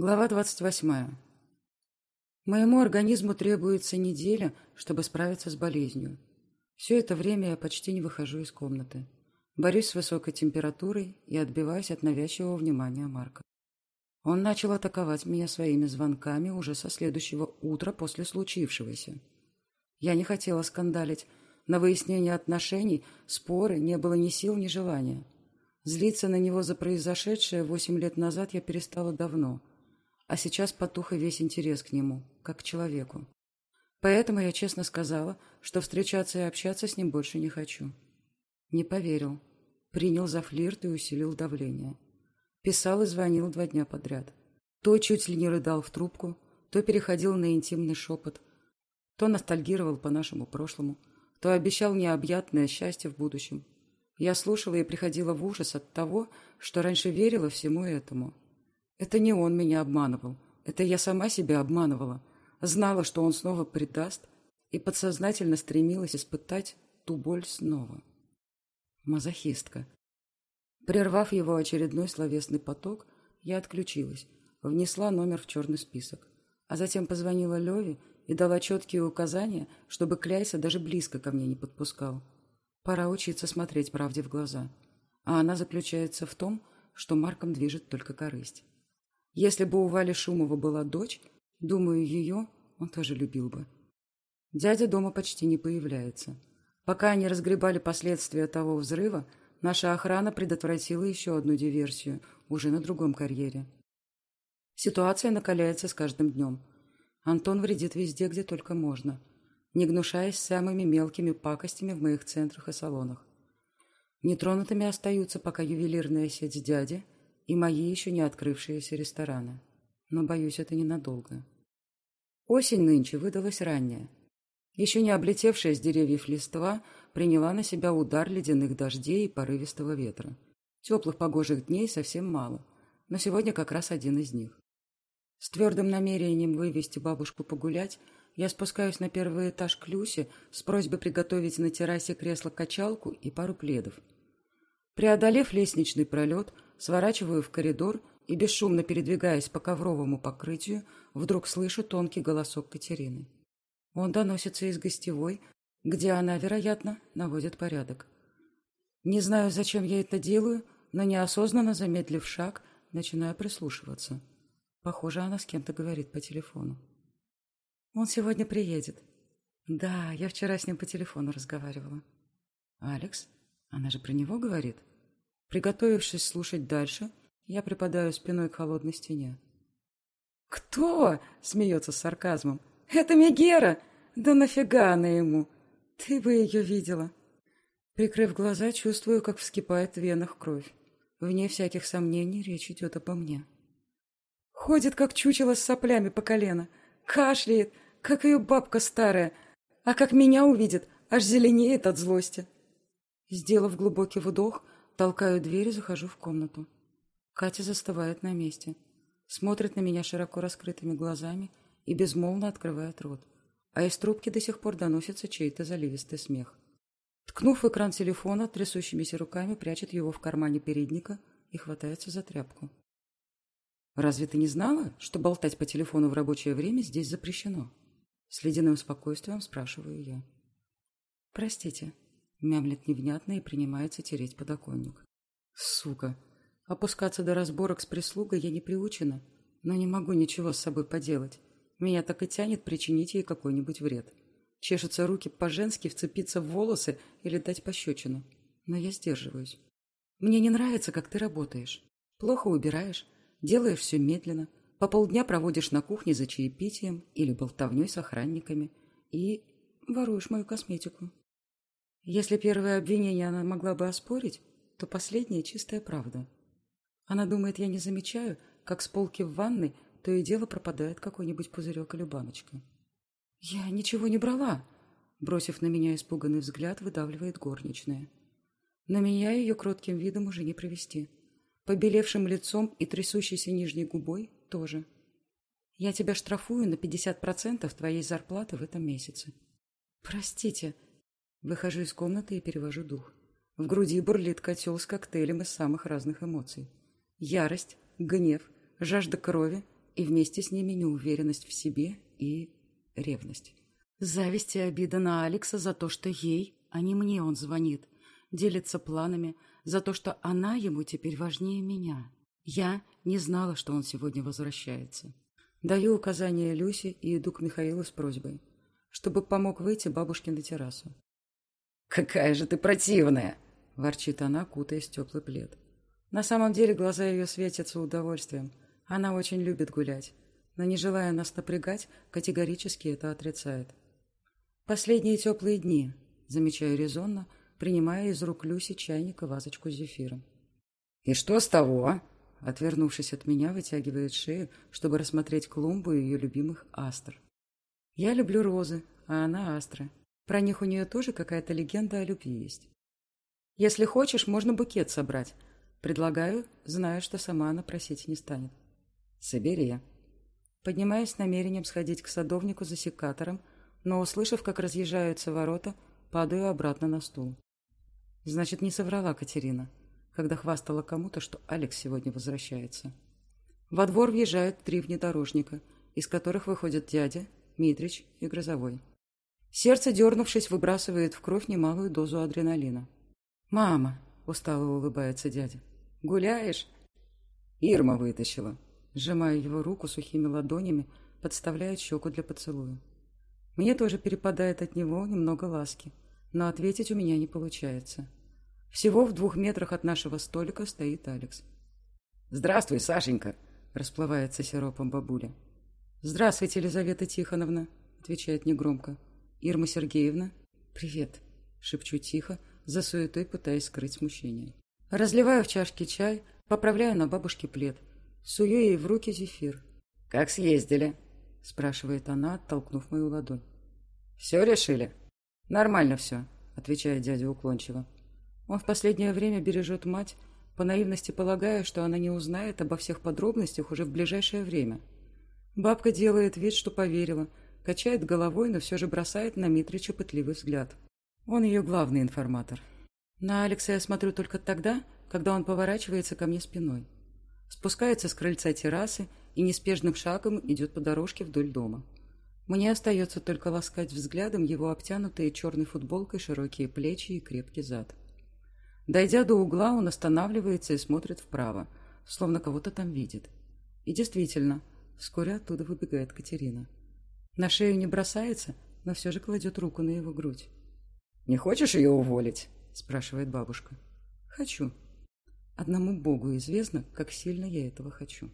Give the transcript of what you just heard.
Глава 28. Моему организму требуется неделя, чтобы справиться с болезнью. Все это время я почти не выхожу из комнаты. Борюсь с высокой температурой и отбиваюсь от навязчивого внимания Марка. Он начал атаковать меня своими звонками уже со следующего утра после случившегося. Я не хотела скандалить. На выяснение отношений, споры не было ни сил, ни желания. Злиться на него за произошедшее восемь лет назад я перестала давно – а сейчас потух и весь интерес к нему, как к человеку. Поэтому я честно сказала, что встречаться и общаться с ним больше не хочу. Не поверил. Принял за флирт и усилил давление. Писал и звонил два дня подряд. То чуть ли не рыдал в трубку, то переходил на интимный шепот, то ностальгировал по нашему прошлому, то обещал необъятное счастье в будущем. Я слушала и приходила в ужас от того, что раньше верила всему этому. Это не он меня обманывал. Это я сама себя обманывала. Знала, что он снова предаст, и подсознательно стремилась испытать ту боль снова. Мазохистка. Прервав его очередной словесный поток, я отключилась, внесла номер в черный список, а затем позвонила Леве и дала четкие указания, чтобы Кляйса даже близко ко мне не подпускал. Пора учиться смотреть правде в глаза. А она заключается в том, что Марком движет только корысть. Если бы у Вали Шумова была дочь, думаю, ее он тоже любил бы. Дядя дома почти не появляется. Пока они разгребали последствия того взрыва, наша охрана предотвратила еще одну диверсию, уже на другом карьере. Ситуация накаляется с каждым днем. Антон вредит везде, где только можно, не гнушаясь самыми мелкими пакостями в моих центрах и салонах. Нетронутыми остаются пока ювелирная сеть дяди – и мои еще не открывшиеся рестораны. Но, боюсь, это ненадолго. Осень нынче выдалась ранняя. Еще не облетевшая с деревьев листва приняла на себя удар ледяных дождей и порывистого ветра. Теплых погожих дней совсем мало, но сегодня как раз один из них. С твердым намерением вывести бабушку погулять, я спускаюсь на первый этаж к Люсе с просьбой приготовить на террасе кресло-качалку и пару пледов. Преодолев лестничный пролет, сворачиваю в коридор и, бесшумно передвигаясь по ковровому покрытию, вдруг слышу тонкий голосок Катерины. Он доносится из гостевой, где она, вероятно, наводит порядок. Не знаю, зачем я это делаю, но неосознанно, замедлив шаг, начинаю прислушиваться. Похоже, она с кем-то говорит по телефону. «Он сегодня приедет». «Да, я вчера с ним по телефону разговаривала». «Алекс? Она же про него говорит?» Приготовившись слушать дальше, я припадаю спиной к холодной стене. «Кто?» — смеется с сарказмом. «Это Мегера! Да нафига она ему? Ты бы ее видела!» Прикрыв глаза, чувствую, как вскипает в венах кровь. Вне всяких сомнений речь идет обо мне. Ходит, как чучело с соплями по колено. Кашляет, как ее бабка старая. А как меня увидит, аж зеленеет от злости. Сделав глубокий вдох, Толкаю дверь и захожу в комнату. Катя застывает на месте. Смотрит на меня широко раскрытыми глазами и безмолвно открывает рот. А из трубки до сих пор доносится чей-то заливистый смех. Ткнув в экран телефона, трясущимися руками прячет его в кармане передника и хватается за тряпку. «Разве ты не знала, что болтать по телефону в рабочее время здесь запрещено?» С ледяным спокойствием спрашиваю я. «Простите», Мямлет невнятно и принимается тереть подоконник. Сука! Опускаться до разборок с прислугой я не приучена, но не могу ничего с собой поделать. Меня так и тянет причинить ей какой-нибудь вред. Чешутся руки по-женски вцепиться в волосы или дать пощечину. Но я сдерживаюсь. Мне не нравится, как ты работаешь. Плохо убираешь, делаешь все медленно, по полдня проводишь на кухне за чаепитием или болтовней с охранниками и воруешь мою косметику. Если первое обвинение она могла бы оспорить, то последнее – чистая правда. Она думает, я не замечаю, как с полки в ванной то и дело пропадает какой-нибудь пузырек или баночка. «Я ничего не брала!» Бросив на меня испуганный взгляд, выдавливает горничная. Но меня ее кротким видом уже не провести. Побелевшим лицом и трясущейся нижней губой тоже. Я тебя штрафую на 50% твоей зарплаты в этом месяце. Простите, Выхожу из комнаты и перевожу дух. В груди бурлит котел с коктейлем из самых разных эмоций. Ярость, гнев, жажда крови и вместе с ними неуверенность в себе и ревность. Зависть и обида на Алекса за то, что ей, а не мне он звонит, делится планами, за то, что она ему теперь важнее меня. Я не знала, что он сегодня возвращается. Даю указание Люсе и иду к Михаилу с просьбой, чтобы помог выйти бабушке на террасу. «Какая же ты противная!» – ворчит она, кутаясь в теплый плед. На самом деле глаза ее светятся удовольствием. Она очень любит гулять, но, не желая нас напрягать, категорически это отрицает. Последние теплые дни, замечаю резонно, принимая из рук Люси чайник и вазочку с зефиром. «И что с того?» Отвернувшись от меня, вытягивает шею, чтобы рассмотреть клумбу ее любимых астр. Я люблю розы, а она астры. Про них у нее тоже какая-то легенда о любви есть. Если хочешь, можно букет собрать. Предлагаю, зная, что сама она просить не станет. Собери. Поднимаюсь с намерением сходить к садовнику за секатором, но, услышав, как разъезжаются ворота, падаю обратно на стул. Значит, не соврала Катерина когда хвастала кому-то, что Алекс сегодня возвращается. Во двор въезжают три внедорожника, из которых выходят дядя, Митрич и Грозовой. Сердце, дернувшись, выбрасывает в кровь немалую дозу адреналина. «Мама!» — устало улыбается дядя. «Гуляешь?» Ирма вытащила. Сжимая его руку сухими ладонями, подставляет щеку для поцелуя. Мне тоже перепадает от него немного ласки, но ответить у меня не получается. Всего в двух метрах от нашего столика стоит Алекс. «Здравствуй, Сашенька!» – расплывается сиропом бабуля. «Здравствуйте, Елизавета Тихоновна!» – отвечает негромко. «Ирма Сергеевна?» «Привет!» – шепчу тихо, за суетой пытаясь скрыть смущение. Разливаю в чашке чай, поправляю на бабушке плед. Сую ей в руки зефир. «Как съездили?» – спрашивает она, оттолкнув мою ладонь. «Все решили?» «Нормально все», – отвечает дядя уклончиво. Он в последнее время бережет мать, по наивности полагая, что она не узнает обо всех подробностях уже в ближайшее время. Бабка делает вид, что поверила, качает головой, но все же бросает на Митрича пытливый взгляд. Он ее главный информатор. На Алекса я смотрю только тогда, когда он поворачивается ко мне спиной. Спускается с крыльца террасы и неспешным шагом идет по дорожке вдоль дома. Мне остается только ласкать взглядом его обтянутые черной футболкой широкие плечи и крепкий зад. Дойдя до угла, он останавливается и смотрит вправо, словно кого-то там видит. И действительно, вскоре оттуда выбегает Катерина. На шею не бросается, но все же кладет руку на его грудь. «Не хочешь ее уволить?» – спрашивает бабушка. «Хочу. Одному Богу известно, как сильно я этого хочу».